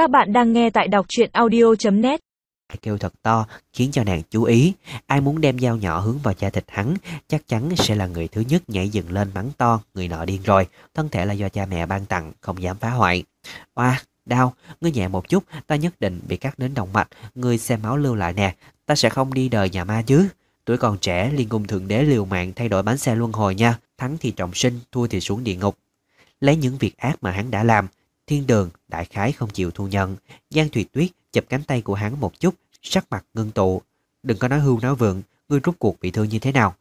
Các bạn đang nghe tại đọc truyện audio.net kêu thật to khiến cho nàng chú ý. Ai muốn đem dao nhỏ hướng vào da thịt hắn chắc chắn sẽ là người thứ nhất nhảy dựng lên mắng to người nọ điên rồi. Thân thể là do cha mẹ ban tặng, không dám phá hoại. Oa, đau, ngươi nhẹ một chút, ta nhất định bị cắt đến động mạch, ngươi xem máu lưu lại nè, ta sẽ không đi đời nhà ma chứ. Tuổi còn trẻ, liên cung thượng đế liều mạng thay đổi bánh xe luân hồi nha, thắng thì trọng sinh, thua thì xuống địa ngục. Lấy những việc ác mà hắn đã làm, thiên đường, đại khái không chịu thu nhận. Giang Thùy Tuyết chụp cánh tay của hắn một chút, sắc mặt ngưng tụ. Đừng có nói hưu nói vượng, ngươi rút cuộc bị thương như thế nào.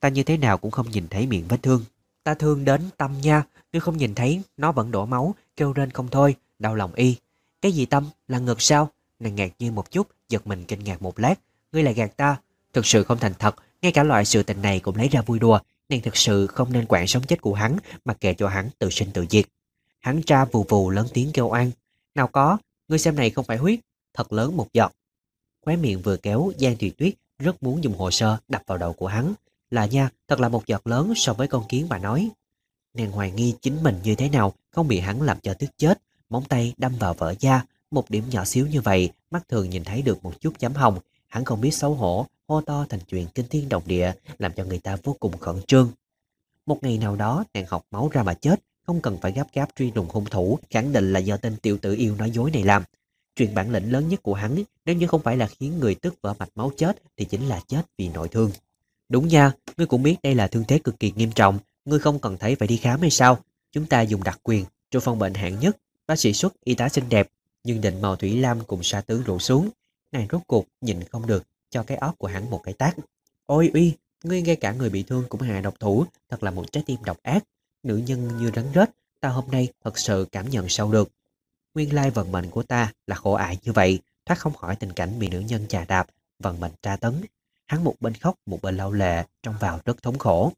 Ta như thế nào cũng không nhìn thấy miệng vết thương. Ta thương đến tâm nha, ngươi không nhìn thấy, nó vẫn đổ máu, kêu lên không thôi, đau lòng y. Cái gì tâm, là ngực sao? Nàng ngạc nhiên một chút, giật mình kinh ngạc một lát. Ngươi lại gạt ta, thực sự không thành thật, ngay cả loại sự tình này cũng lấy ra vui đùa. Nàng thực sự không nên quản sống chết của hắn, mà kệ cho hắn tự sinh tự diệt. Hắn tra vù vù lớn tiếng kêu oan. Nào có, ngươi xem này không phải huyết, thật lớn một giọt. Khóe miệng vừa kéo, Giang Thùy Tuyết rất muốn dùng hồ sơ đập vào đầu của hắn. Là nha, thật là một giọt lớn so với con kiến bà nói. Nàng hoài nghi chính mình như thế nào, không bị hắn làm cho tức chết. Móng tay đâm vào vỡ da, một điểm nhỏ xíu như vậy, mắt thường nhìn thấy được một chút chấm hồng. Hắn không biết xấu hổ, hô to thành chuyện kinh thiên động địa, làm cho người ta vô cùng khẩn trương. Một ngày nào đó, nàng học máu ra mà chết, không cần phải gấp gáp truy lùng hung thủ, khẳng định là do tên tiểu tử yêu nói dối này làm. Chuyện bản lĩnh lớn nhất của hắn, nếu như không phải là khiến người tức vỡ mạch máu chết, thì chính là chết vì nội thương. Đúng nha, ngươi cũng biết đây là thương thế cực kỳ nghiêm trọng, ngươi không cần thấy phải đi khám hay sao? Chúng ta dùng đặc quyền, trong phòng bệnh hạng nhất, bác sĩ xuất y tá xinh đẹp, nhưng định màu thủy lam cùng sa tứ rủ xuống. Nàng rốt cuộc nhìn không được, cho cái óc của hắn một cái tác. Ôi uy, ngươi ngay cả người bị thương cũng hạ độc thủ, thật là một trái tim độc ác. Nữ nhân như rắn rết, ta hôm nay thật sự cảm nhận sâu được. Nguyên lai vận mệnh của ta là khổ ải như vậy, thoát không khỏi tình cảnh bị nữ nhân chà đạp, vận mệnh tra tấn. Hắn một bên khóc, một bên lau lệ, trong vào rất thống khổ.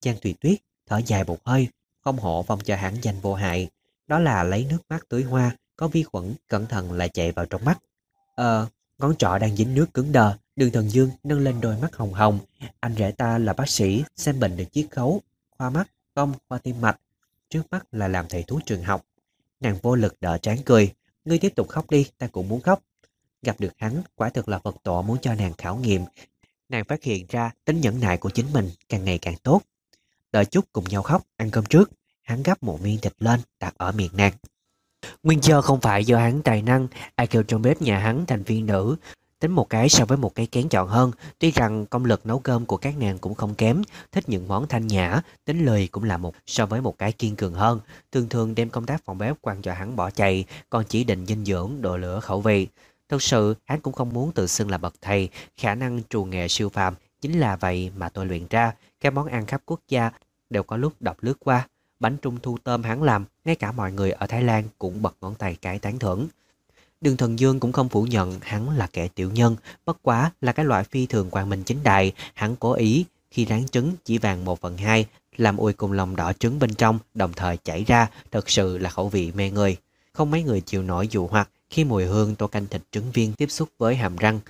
Giang Tùy Tuyết thở dài một hơi, không hộ vong cho hắn danh vô hại. Đó là lấy nước mắt tưới hoa, có vi khuẩn, cẩn thận lại chạy vào trong mắt. Ờ, ngón trỏ đang dính nước cứng đờ, đường thần dương nâng lên đôi mắt hồng hồng. Anh rể ta là bác sĩ, xem bệnh được chiết khấu, khoa mắt, công, khoa tim mạch. Trước mắt là làm thầy thuốc trường học. Nàng vô lực đỡ trán cười. Ngươi tiếp tục khóc đi, ta cũng muốn khóc. Gặp được hắn, quả thực là Phật tổ muốn cho nàng khảo nghiệm. Nàng phát hiện ra tính nhẫn nại của chính mình càng ngày càng tốt. Đợi chút cùng nhau khóc, ăn cơm trước. Hắn gắp một miếng thịt lên, đặt ở miệng nàng. Nguyên do không phải do hắn tài năng, ai kêu trong bếp nhà hắn thành viên nữ, Tính một cái so với một cái kén chọn hơn, tuy rằng công lực nấu cơm của các nàng cũng không kém, thích những món thanh nhã, tính lời cũng là một so với một cái kiên cường hơn. Thường thường đem công tác phòng bếp quan cho hắn bỏ chạy, còn chỉ định dinh dưỡng, độ lửa khẩu vị. Thật sự, hắn cũng không muốn tự xưng là bậc thầy, khả năng trù nghề siêu phàm chính là vậy mà tôi luyện ra. Các món ăn khắp quốc gia đều có lúc đọc lướt qua. Bánh trung thu tôm hắn làm, ngay cả mọi người ở Thái Lan cũng bật ngón tay cái tán thưởng. Đường Thần Dương cũng không phủ nhận hắn là kẻ tiểu nhân, bất quá là cái loại phi thường quang minh chính đại, hắn cố ý khi ráng trứng chỉ vàng một phần hai, làm ui cùng lòng đỏ trứng bên trong, đồng thời chảy ra, thật sự là khẩu vị mê người. Không mấy người chịu nổi dụ hoặc khi mùi hương tô canh thịt trứng viên tiếp xúc với hàm răng.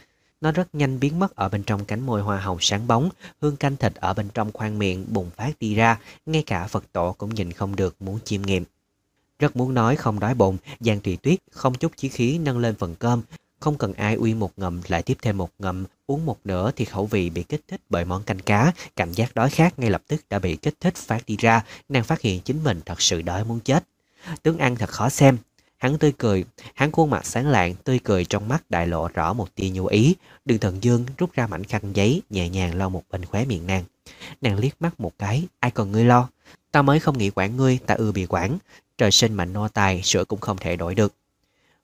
Nó rất nhanh biến mất ở bên trong cánh môi hoa hồng sáng bóng, hương canh thịt ở bên trong khoang miệng bùng phát đi ra, ngay cả Phật tổ cũng nhìn không được muốn chiêm nghiệm. Rất muốn nói không đói bụng, Giang Tùy Tuyết không chút chí khí nâng lên phần cơm. Không cần ai uy một ngậm lại tiếp thêm một ngậm, uống một nửa thì khẩu vị bị kích thích bởi món canh cá. Cảm giác đói khát ngay lập tức đã bị kích thích phát đi ra, nàng phát hiện chính mình thật sự đói muốn chết. Tướng ăn thật khó xem. Hắn tươi cười, hắn khuôn mặt sáng lạng, tươi cười trong mắt đại lộ rõ một tia nhu ý. Đường thần dương rút ra mảnh khăn giấy, nhẹ nhàng lau một bên khóe miệng nàng. Nàng liếc mắt một cái, ai còn ngươi lo? Ta mới không nghĩ quản ngươi, ta ưa bị quản. Trời sinh mạnh no tài, sữa cũng không thể đổi được.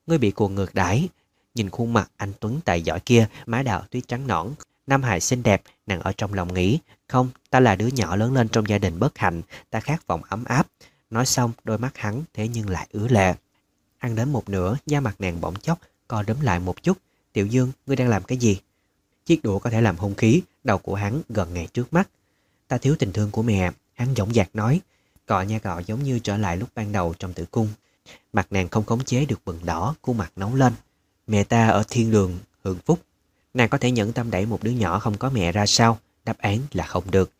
Ngươi bị cuồng ngược đãi Nhìn khuôn mặt anh Tuấn tài giỏi kia, má đạo tuyết trắng nõn. Nam hài xinh đẹp, nàng ở trong lòng nghĩ. Không, ta là đứa nhỏ lớn lên trong gia đình bất hạnh, ta khát vọng ấm áp. Nói xong, đôi mắt hắn thế nhưng lại ứa lệ. Ăn đến một nửa, da mặt nàng bỗng chốc, co đấm lại một chút. Tiểu Dương, ngươi đang làm cái gì? Chiếc đũa có thể làm hung khí, đầu của hắn gần ngay trước mắt. Ta thiếu tình thương của mẹ, hắn dõng dạc nói. Cọ nha cọ giống như trở lại lúc ban đầu trong tử cung. Mặt nàng không khống chế được bừng đỏ, khuôn mặt nóng lên. Mẹ ta ở thiên đường, hưởng phúc. Nàng có thể nhẫn tâm đẩy một đứa nhỏ không có mẹ ra sao? Đáp án là không được.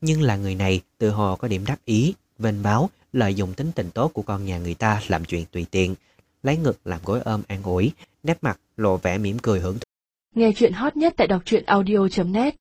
Nhưng là người này tự hồ có điểm đáp ý, vênh báo, lợi dụng tính tình tốt của con nhà người ta làm chuyện tùy tiện. lấy ngực làm gối ôm an ủi, nét mặt lộ vẻ mỉm cười hưởng thụ. Nghe chuyện hot nhất tại đọc truyện audio.net